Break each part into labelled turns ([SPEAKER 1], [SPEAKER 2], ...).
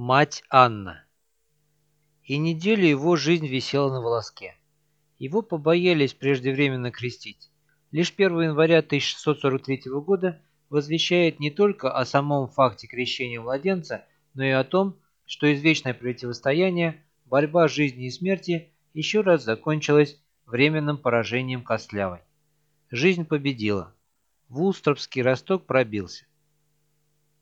[SPEAKER 1] Мать Анна. И неделю его жизнь висела на волоске. Его побоялись преждевременно крестить. Лишь 1 января 1643 года возвещает не только о самом факте крещения младенца, но и о том, что извечное противостояние, борьба жизни и смерти еще раз закончилась временным поражением Костлявой. Жизнь победила. Вулстропский росток пробился.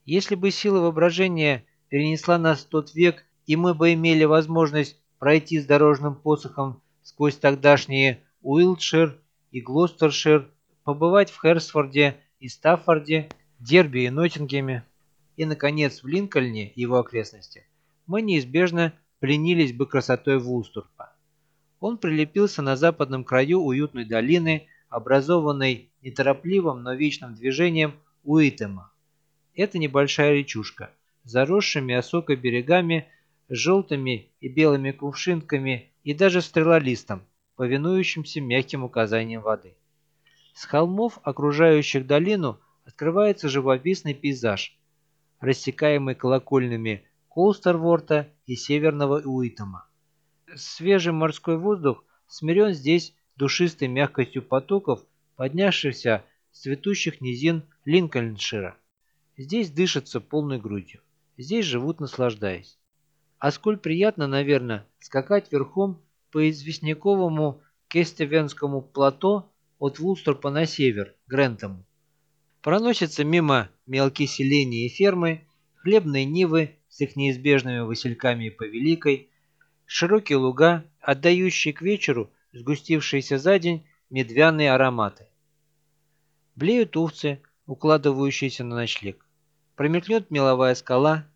[SPEAKER 1] Если бы сила воображения перенесла нас в тот век, и мы бы имели возможность пройти с дорожным посохом сквозь тогдашние Уилтшир и Глостершир, побывать в Херсфорде и Стаффорде, Дерби и Ноттингеме, и, наконец, в Линкольне и его окрестностях, мы неизбежно пленились бы красотой Вулстурпа. Он прилепился на западном краю уютной долины, образованной неторопливым, но вечным движением Уитема. Это небольшая речушка, заросшими осокой берегами, желтыми и белыми кувшинками и даже стрелолистом, повинующимся мягким указаниям воды. С холмов, окружающих долину, открывается живописный пейзаж, рассекаемый колокольными Колстерворта и Северного Уитома. Свежий морской воздух смирен здесь душистой мягкостью потоков, поднявшихся с цветущих низин Линкольншира. Здесь дышится полной грудью. Здесь живут, наслаждаясь. А сколь приятно, наверное, скакать верхом по известняковому Кестевенскому плато от Вулсторпа на север, Грентому. Проносятся мимо мелкие селения и фермы, хлебные нивы с их неизбежными васильками по Великой, широкие луга, отдающие к вечеру сгустившиеся за день медвяные ароматы. Блеют овцы, укладывающиеся на ночлег. Промелькнет меловая скала,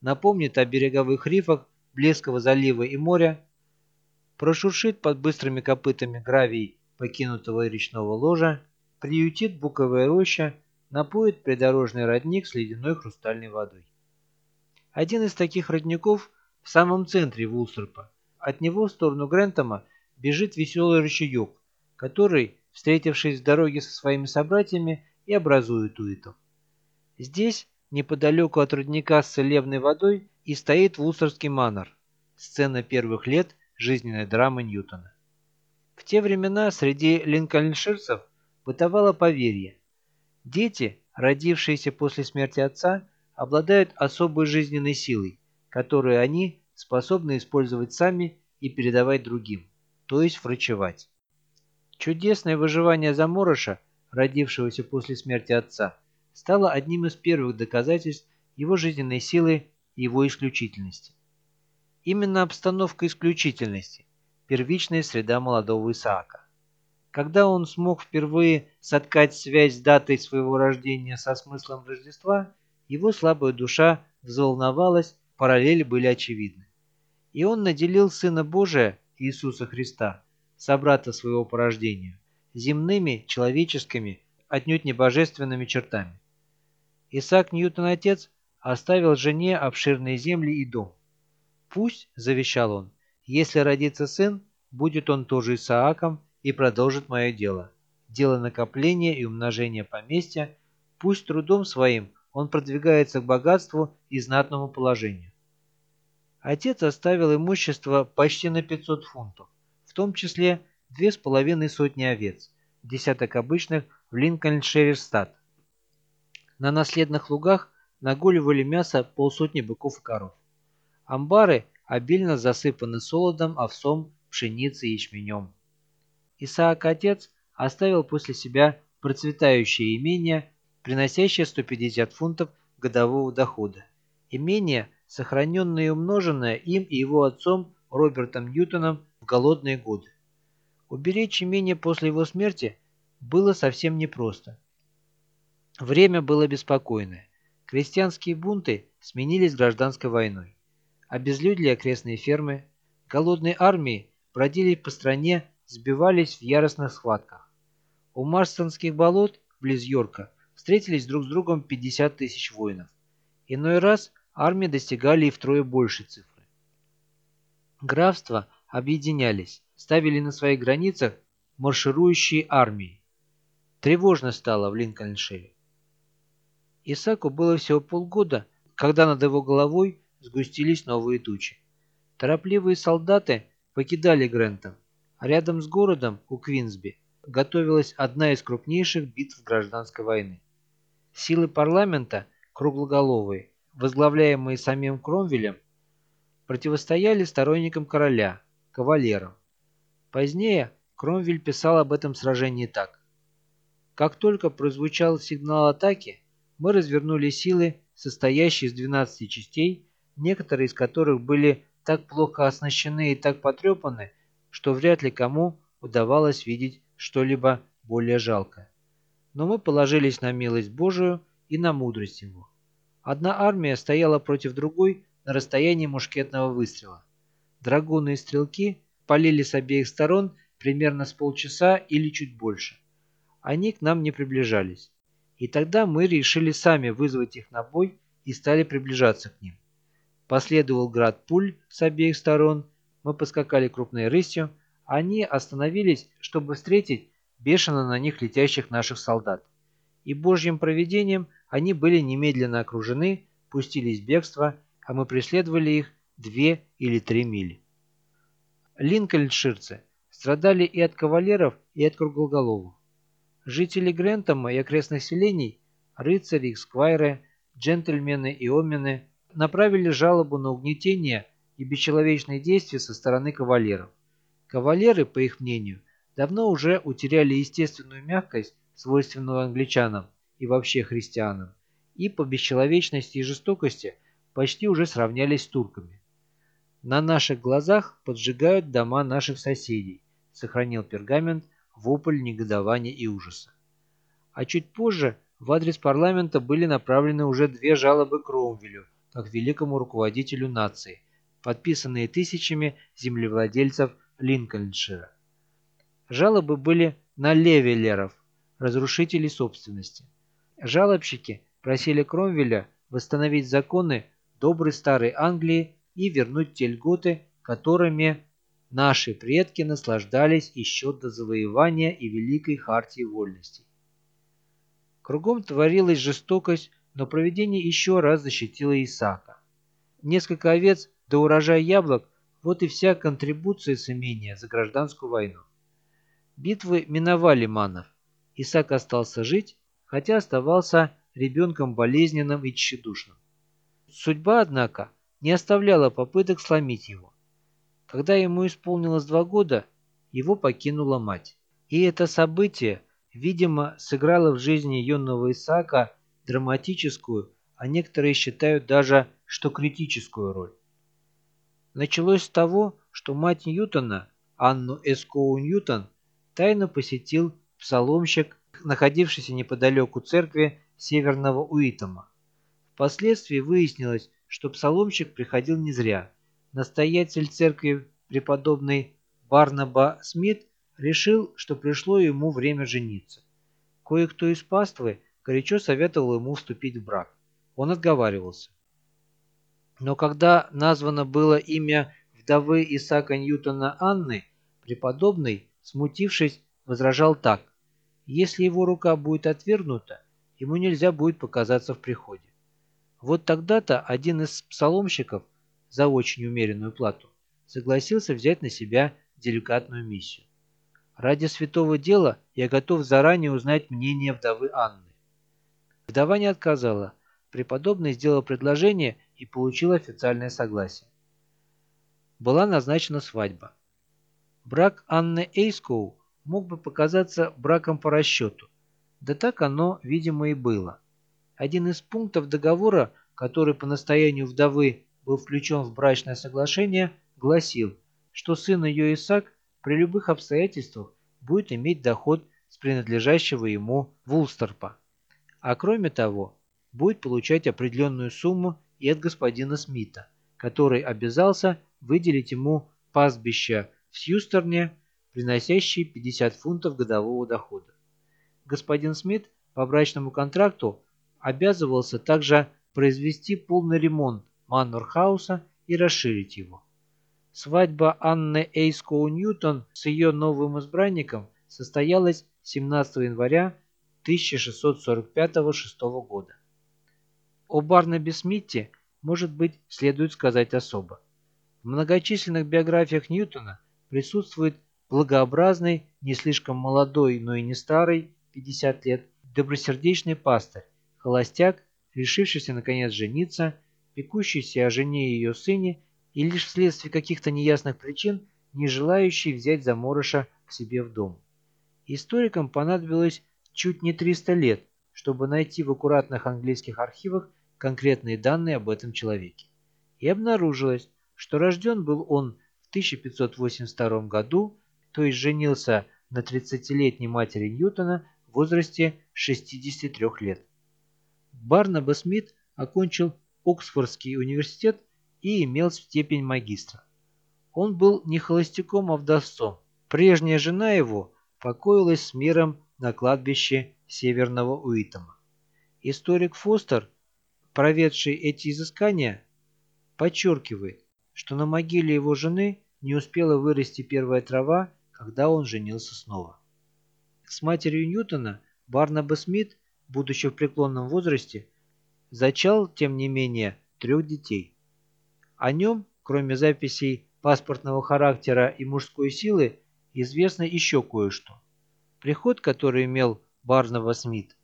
[SPEAKER 1] напомнит о береговых рифах Блескового залива и моря, прошуршит под быстрыми копытами гравий покинутого речного ложа, приютит буковая роща, напоит придорожный родник с ледяной хрустальной водой. Один из таких родников в самом центре Вулстерпа. От него в сторону Грентома бежит веселый ручеек, который, встретившись в дороге со своими собратьями, и образует Уитов. Здесь Неподалеку от родника с целебной водой и стоит Вустерский манор, сцена первых лет жизненной драмы Ньютона. В те времена среди линкольнширцев бытовало поверье. Дети, родившиеся после смерти отца, обладают особой жизненной силой, которую они способны использовать сами и передавать другим, то есть врачевать. Чудесное выживание заморыша, родившегося после смерти отца, стало одним из первых доказательств его жизненной силы и его исключительности. Именно обстановка исключительности – первичная среда молодого Исаака. Когда он смог впервые соткать связь с датой своего рождения со смыслом Рождества, его слабая душа взволновалась, параллели были очевидны. И он наделил Сына Божия, Иисуса Христа, собрата своего порождения, земными, человеческими, отнюдь не божественными чертами. Исаак Ньютон-отец оставил жене обширные земли и дом. «Пусть, — завещал он, — если родится сын, будет он тоже Исааком и продолжит мое дело. Дело накопления и умножения поместья, пусть трудом своим он продвигается к богатству и знатному положению». Отец оставил имущество почти на 500 фунтов, в том числе две с половиной сотни овец, десяток обычных в Линкольншире-стат, на наследных лугах нагуливали мясо полсотни быков и коров. Амбары обильно засыпаны солодом, овсом, пшеницей и ячменем. Исаак-отец оставил после себя процветающее имение, приносящее 150 фунтов годового дохода. Имение, сохраненное и умноженное им и его отцом Робертом Ньютоном в голодные годы. Уберечь имение после его смерти было совсем непросто. Время было беспокойное. Крестьянские бунты сменились гражданской войной. Обезлюдили окрестные фермы. Голодные армии бродили по стране, сбивались в яростных схватках. У Марстонских болот, близ Йорка, встретились друг с другом 50 тысяч воинов. Иной раз армии достигали и втрое большей цифры. Графства объединялись, ставили на своих границах марширующие армии. Тревожно стало в Линкольншире. Исаку было всего полгода, когда над его головой сгустились новые тучи. Торопливые солдаты покидали Грентон, а рядом с городом, у Квинсби, готовилась одна из крупнейших битв гражданской войны. Силы парламента, круглоголовые, возглавляемые самим Кромвелем, противостояли сторонникам короля, кавалерам. Позднее Кромвель писал об этом сражении так. Как только прозвучал сигнал атаки, мы развернули силы, состоящие из 12 частей, некоторые из которых были так плохо оснащены и так потрепаны, что вряд ли кому удавалось видеть что-либо более жалкое. Но мы положились на милость Божию и на мудрость Его. Одна армия стояла против другой на расстоянии мушкетного выстрела. Драгуны и стрелки полили с обеих сторон примерно с полчаса или чуть больше. Они к нам не приближались. И тогда мы решили сами вызвать их на бой и стали приближаться к ним. Последовал град пуль с обеих сторон, мы поскакали крупной рысью, они остановились, чтобы встретить бешено на них летящих наших солдат. И божьим провидением они были немедленно окружены, пустились в бегство, а мы преследовали их две или три мили. Линкольнширцы страдали и от кавалеров, и от круглоголовых. Жители Грентома и окрестных селений, рыцари, сквайры, джентльмены и омены направили жалобу на угнетение и бесчеловечные действия со стороны кавалеров. Кавалеры, по их мнению, давно уже утеряли естественную мягкость, свойственную англичанам и вообще христианам, и по бесчеловечности и жестокости почти уже сравнялись с турками. На наших глазах поджигают дома наших соседей, сохранил пергамент вопль негодования и ужаса. А чуть позже в адрес парламента были направлены уже две жалобы Кромвелю, как великому руководителю нации, подписанные тысячами землевладельцев Линкольншира. Жалобы были на левелеров, разрушителей собственности. Жалобщики просили Кромвеля восстановить законы доброй старой Англии и вернуть те льготы, которыми Наши предки наслаждались еще до завоевания и Великой Хартии Вольностей. Кругом творилась жестокость, но проведение еще раз защитило Исаака. Несколько овец до урожая яблок – вот и вся контрибуция с имения за гражданскую войну. Битвы миновали манов. Исаак остался жить, хотя оставался ребенком болезненным и тщедушным. Судьба, однако, не оставляла попыток сломить его. Когда ему исполнилось два года, его покинула мать. И это событие, видимо, сыграло в жизни юного Исаака драматическую, а некоторые считают даже, что критическую роль. Началось с того, что мать Ньютона, Анну Эскоу Ньютон, тайно посетил псаломщик, находившийся неподалеку церкви Северного Уитома. Впоследствии выяснилось, что псаломщик приходил не зря – настоятель церкви преподобный Барнаба Смит решил, что пришло ему время жениться. Кое-кто из паствы горячо советовал ему вступить в брак. Он отговаривался. Но когда названо было имя вдовы Исаака Ньютона Анны, преподобный, смутившись, возражал так. Если его рука будет отвергнута, ему нельзя будет показаться в приходе. Вот тогда-то один из псаломщиков – за очень умеренную плату, согласился взять на себя деликатную миссию. Ради святого дела я готов заранее узнать мнение вдовы Анны. Вдова не отказала. Преподобный сделал предложение и получил официальное согласие. Была назначена свадьба. Брак Анны Эйскоу мог бы показаться браком по расчету. Да так оно, видимо, и было. Один из пунктов договора, который по настоянию вдовы был включен в брачное соглашение, гласил, что сын ее Исаак при любых обстоятельствах будет иметь доход с принадлежащего ему Вулстерпа. А кроме того, будет получать определенную сумму и от господина Смита, который обязался выделить ему пастбище в Сьюстерне, приносящие 50 фунтов годового дохода. Господин Смит по брачному контракту обязывался также произвести полный ремонт Маннорхауса и расширить его. Свадьба Анны Эйскоу Ньютон с ее новым избранником состоялась 17 января 1645-6 года. О Барнабе Смитте может быть, следует сказать особо. В многочисленных биографиях Ньютона присутствует благообразный, не слишком молодой, но и не старый, 50 лет, добросердечный пастырь, холостяк, решившийся наконец жениться, пекущийся о жене и ее сыне и лишь вследствие каких-то неясных причин не желающий взять заморыша к себе в дом. Историкам понадобилось чуть не 300 лет, чтобы найти в аккуратных английских архивах конкретные данные об этом человеке. И обнаружилось, что рожден был он в 1582 году, то есть женился на 30-летней матери Ньютона в возрасте 63 лет. Барнаба Смит окончил Оксфордский университет и имел степень магистра. Он был не холостяком, а вдовцом. Прежняя жена его покоилась с миром на кладбище Северного Уитома. Историк Фостер, проведший эти изыскания, подчеркивает, что на могиле его жены не успела вырасти первая трава, когда он женился снова. С матерью Ньютона Барнаба Смит, будучи в преклонном возрасте, зачал, тем не менее, трех детей. О нем, кроме записей паспортного характера и мужской силы, известно еще кое-что. Приход, который имел Барнаба Смит,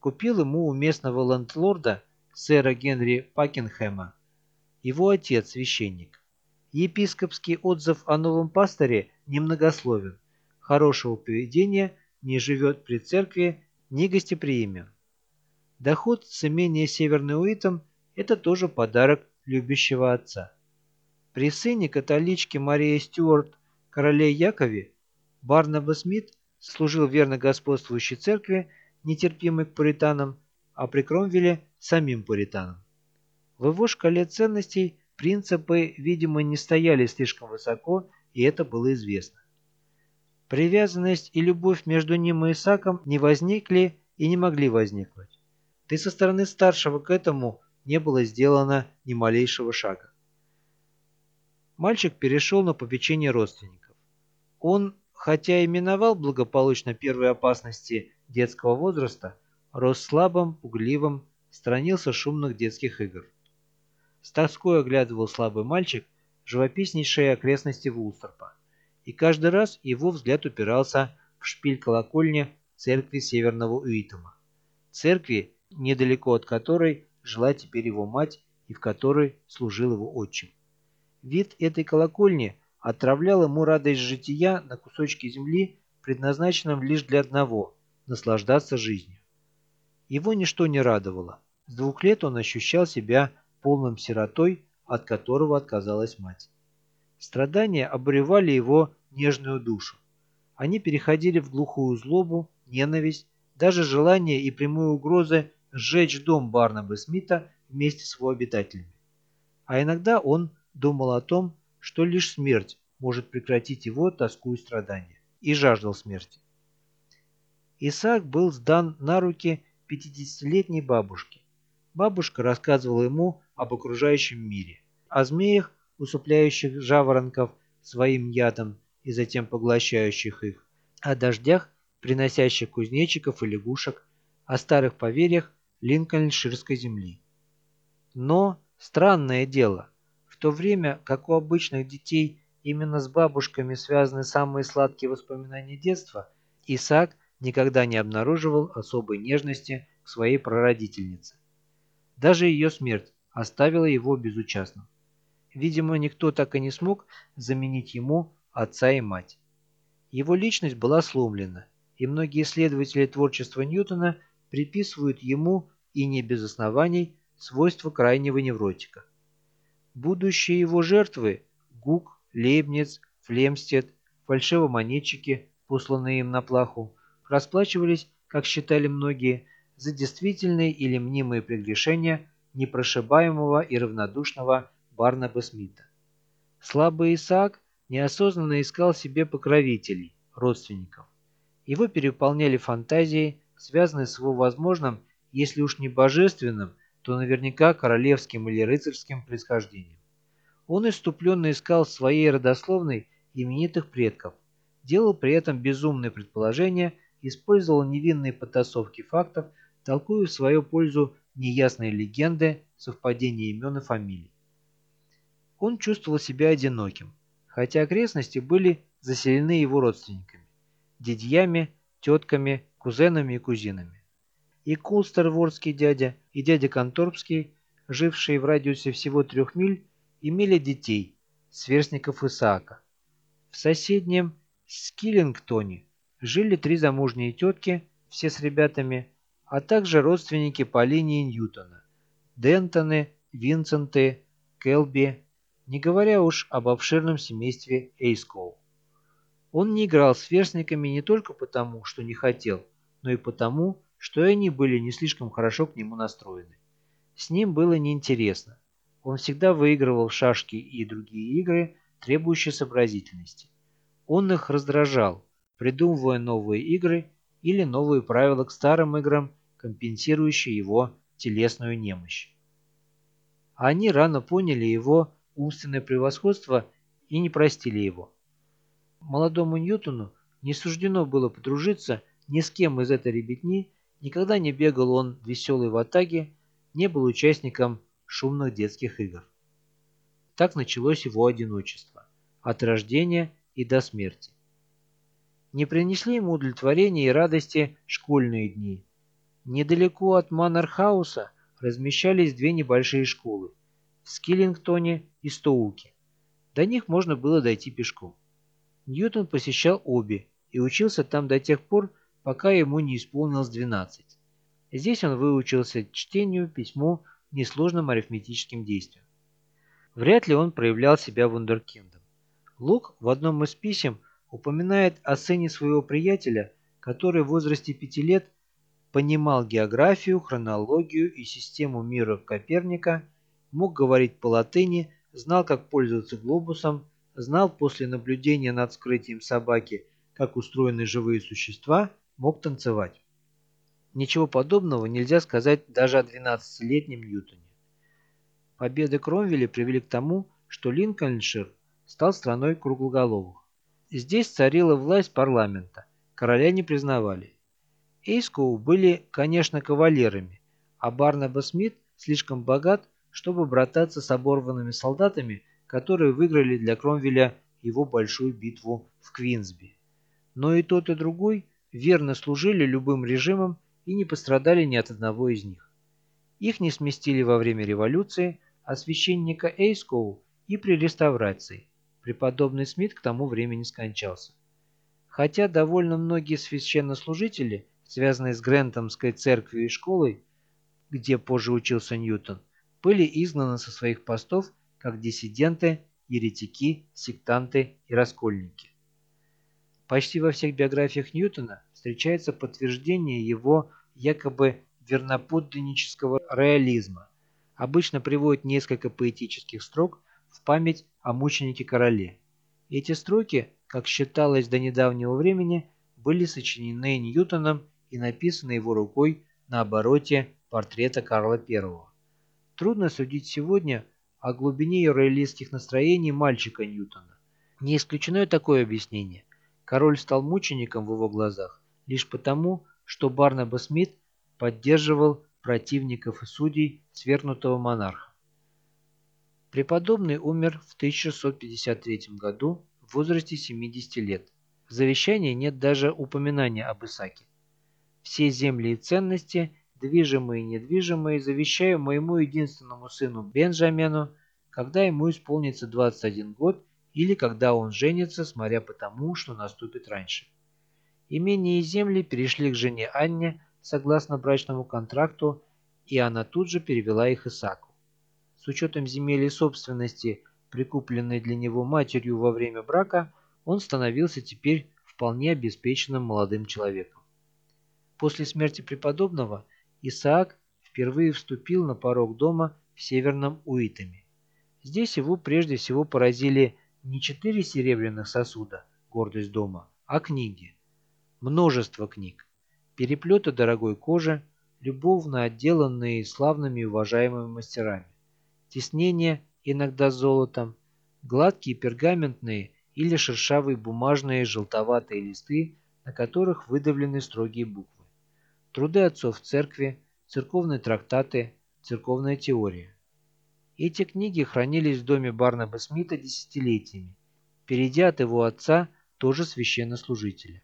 [SPEAKER 1] купил ему у местного лендлорда сэра Генри Пакенхэма его отец священник. Епископский отзыв о новом пасторе немногословен, хорошего поведения, не живет при церкви, не гостеприимен. Доход с имения Северный это тоже подарок любящего отца. При сыне католички Марии Стюарт, короле Якове, Барнаба Смит служил верно господствующей церкви, нетерпимой к пуританам, а при Кромвеле – самим пуританам. В его шкале ценностей принципы, видимо, не стояли слишком высоко, и это было известно. Привязанность и любовь между ним и Исаком не возникли и не могли возникнуть. И со стороны старшего к этому не было сделано ни малейшего шага. Мальчик перешел на попечение родственников. Он, хотя и миновал благополучно первые опасности детского возраста, рос слабым, пугливым, сторонился шумных детских игр. С тоской оглядывал слабый мальчик живописнейшие окрестности Вулстерпа, и каждый раз его взгляд упирался в шпиль колокольни церкви Северного Уитома. Церкви, недалеко от которой жила теперь его мать и в которой служил его отчим. Вид этой колокольни отравлял ему радость жития на кусочке земли, предназначенном лишь для одного – наслаждаться жизнью. Его ничто не радовало. С двух лет он ощущал себя полным сиротой, от которого отказалась мать. Страдания обуревали его нежную душу. Они переходили в глухую злобу, ненависть, даже желание и прямые угрозы сжечь дом Барнабы Смита вместе с его обитателями. А иногда он думал о том, что лишь смерть может прекратить его тоску и страдания, и жаждал смерти. Исаак был сдан на руки 50-летней бабушке. Бабушка рассказывала ему об окружающем мире, о змеях, усыпляющих жаворонков своим ядом и затем поглощающих их, о дождях, приносящих кузнечиков и лягушек, о старых поверьях линкольнширской земли. Но, странное дело, в то время, как у обычных детей именно с бабушками связаны самые сладкие воспоминания детства, Исаак никогда не обнаруживал особой нежности к своей прародительнице. Даже ее смерть оставила его безучастным. Видимо, никто так и не смог заменить ему отца и мать. Его личность была сломлена, и многие исследователи творчества Ньютона приписывают ему, и не без оснований, свойства крайнего невротика. Будущие его жертвы – Гук, Лейбниц, Флемстед, фальшивомонетчики, посланные им на плаху, расплачивались, как считали многие, за действительные или мнимые прегрешения непрошибаемого и равнодушного Барнаба Смита. Слабый Исаак неосознанно искал себе покровителей, родственников. Его переполняли фантазии, связанные с его возможным, если уж не божественным, то наверняка королевским или рыцарским происхождением. Он иступленно искал в своей родословной именитых предков, делал при этом безумные предположения, использовал невинные потасовки фактов, толкуя в свою пользу неясные легенды, совпадение имен и фамилий. Он чувствовал себя одиноким, хотя окрестности были заселены его родственниками, дядьями, тетками, кузенами и кузинами. И Кулстерворский дядя, и дядя Конторбский, жившие в радиусе всего трех миль, имели детей, сверстников Исаака. В соседнем Скиллингтоне жили три замужние тетки, все с ребятами, а также родственники по линии Ньютона – Дентоны, Винсенты, Келби, не говоря уж об обширном семействе Эйскоу. Он не играл с сверстниками не только потому, что не хотел, но и потому, что они были не слишком хорошо к нему настроены. С ним было неинтересно. Он всегда выигрывал шашки и другие игры, требующие сообразительности. Он их раздражал, придумывая новые игры или новые правила к старым играм, компенсирующие его телесную немощь. Они рано поняли его умственное превосходство и не простили его. Молодому Ньютону не суждено было подружиться ни с кем из этой ребятни, никогда не бегал он веселый в атаге, не был участником шумных детских игр. Так началось его одиночество, от рождения и до смерти. Не принесли ему удовлетворения и радости школьные дни. Недалеко от Маннерхауса размещались две небольшие школы – в Скиллингтоне и Стоуке. До них можно было дойти пешком. Ньютон посещал обе и учился там до тех пор, пока ему не исполнилось 12. Здесь он выучился чтению, письму, несложным арифметическим действиям. Вряд ли он проявлял себя вундеркиндом. Лук в одном из писем упоминает о сыне своего приятеля, который в возрасте пяти лет понимал географию, хронологию и систему мира Коперника, мог говорить по латыни, знал, как пользоваться глобусом, знал после наблюдения над скрытием собаки, как устроены живые существа, мог танцевать. Ничего подобного нельзя сказать даже о 12-летнем Ньютоне. Победы Кромвеля привели к тому, что Линкольншир стал страной круглоголовых. Здесь царила власть парламента, короля не признавали. Эйскоу были, конечно, кавалерами, а Барнаба Смит слишком богат, чтобы брататься с оборванными солдатами, которые выиграли для Кромвеля его большую битву в Квинсби. Но и тот, и другой верно служили любым режимам и не пострадали ни от одного из них. Их не сместили во время революции, а священника Эйскоу и при реставрации. Преподобный Смит к тому времени скончался. Хотя довольно многие священнослужители, связанные с Грентомской церковью и школой, где позже учился Ньютон, были изгнаны со своих постов как диссиденты, еретики, сектанты и раскольники. Почти во всех биографиях Ньютона встречается подтверждение его якобы верноподданнического реализма. Обычно приводит несколько поэтических строк в память о мученике-короле. Эти строки, как считалось до недавнего времени, были сочинены Ньютоном и написаны его рукой на обороте портрета Карла I. Трудно судить сегодня о глубине роялистских настроений мальчика Ньютона. Не исключено такое объяснение. Король стал мучеником в его глазах лишь потому, что Барнаба Смит поддерживал противников и судей свергнутого монарха. Преподобный умер в 1653 году в возрасте 70 лет. В завещании нет даже упоминания об Исаке. Все земли и ценности движимые и недвижимые, завещаю моему единственному сыну Бенджамену, когда ему исполнится 21 год или когда он женится, смотря по тому, что наступит раньше. Имение и земли перешли к жене Анне согласно брачному контракту, и она тут же перевела их Исаку. С учетом земель и собственности, прикупленной для него матерью во время брака, он становился теперь вполне обеспеченным молодым человеком. После смерти преподобного – Исаак впервые вступил на порог дома в северном Уитаме. Здесь его прежде всего поразили не четыре серебряных сосуда, гордость дома, а книги. Множество книг, переплеты дорогой кожи, любовно отделанные славными и уважаемыми мастерами, тиснения, иногда золотом, гладкие пергаментные или шершавые бумажные желтоватые листы, на которых выдавлены строгие буквы труды отцов церкви, церковные трактаты, «Церковная теория». Эти книги хранились в доме Барнаба Смита десятилетиями, перейдя от его отца, тоже священнослужителя.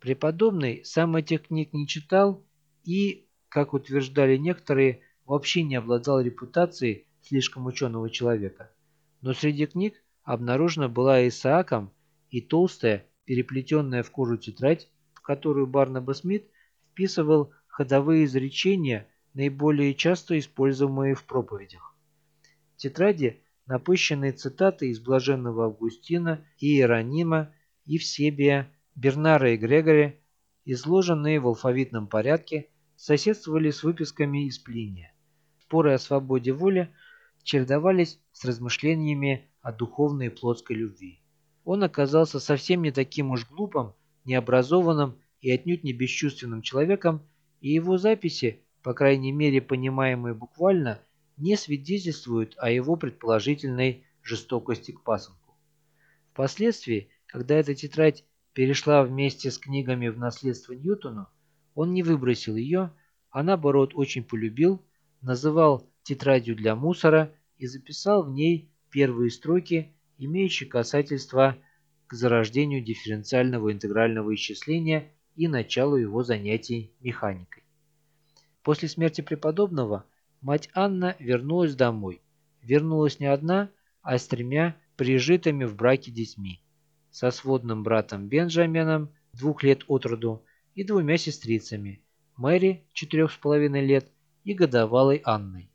[SPEAKER 1] Преподобный сам этих книг не читал и, как утверждали некоторые, вообще не обладал репутацией слишком ученого человека. Но среди книг обнаружена была Исааком и толстая, переплетенная в кожу тетрадь, в которую Барнаба Смит вписывал ходовые изречения, наиболее часто используемые в проповедях. В тетради напыщенные цитаты из Блаженного Августина и Иеронима, Евсебия, Бернара и Грегори, изложенные в алфавитном порядке, соседствовали с выписками из Плиния. Споры о свободе воли чередовались с размышлениями о духовной и плотской любви. Он оказался совсем не таким уж глупым, необразованным и отнюдь не бесчувственным человеком, и его записи, по крайней мере понимаемые буквально, не свидетельствуют о его предположительной жестокости к пасынку. Впоследствии, когда эта тетрадь перешла вместе с книгами в наследство Ньютону, он не выбросил ее, а наоборот очень полюбил, называл тетрадью для мусора и записал в ней первые строки, имеющие касательство к зарождению дифференциального интегрального исчисления и началу его занятий механикой. После смерти преподобного мать Анна вернулась домой. Вернулась не одна, а с тремя прижитыми в браке детьми. Со сводным братом Бенджаменом, двух лет от роду, и двумя сестрицами, Мэри, четырех с половиной лет, и годовалой Анной.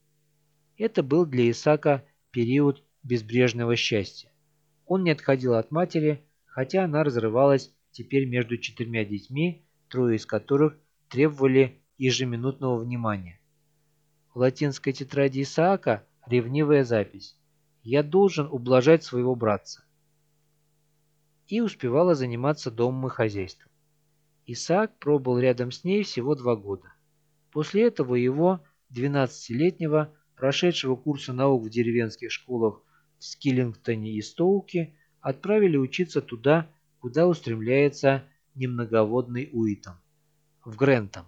[SPEAKER 1] Это был для Исака период безбрежного счастья. Он не отходил от матери, хотя она разрывалась теперь между четырьмя детьми, трое из которых требовали ежеминутного внимания. В латинской тетради Исаака ревнивая запись «Я должен ублажать своего братца» и успевала заниматься домом и хозяйством. Исаак пробыл рядом с ней всего два года. После этого его, 12-летнего, прошедшего курса наук в деревенских школах в Скиллингтоне и Стоуке, отправили учиться туда, куда устремляется немноговодный Уитон, в Грентом.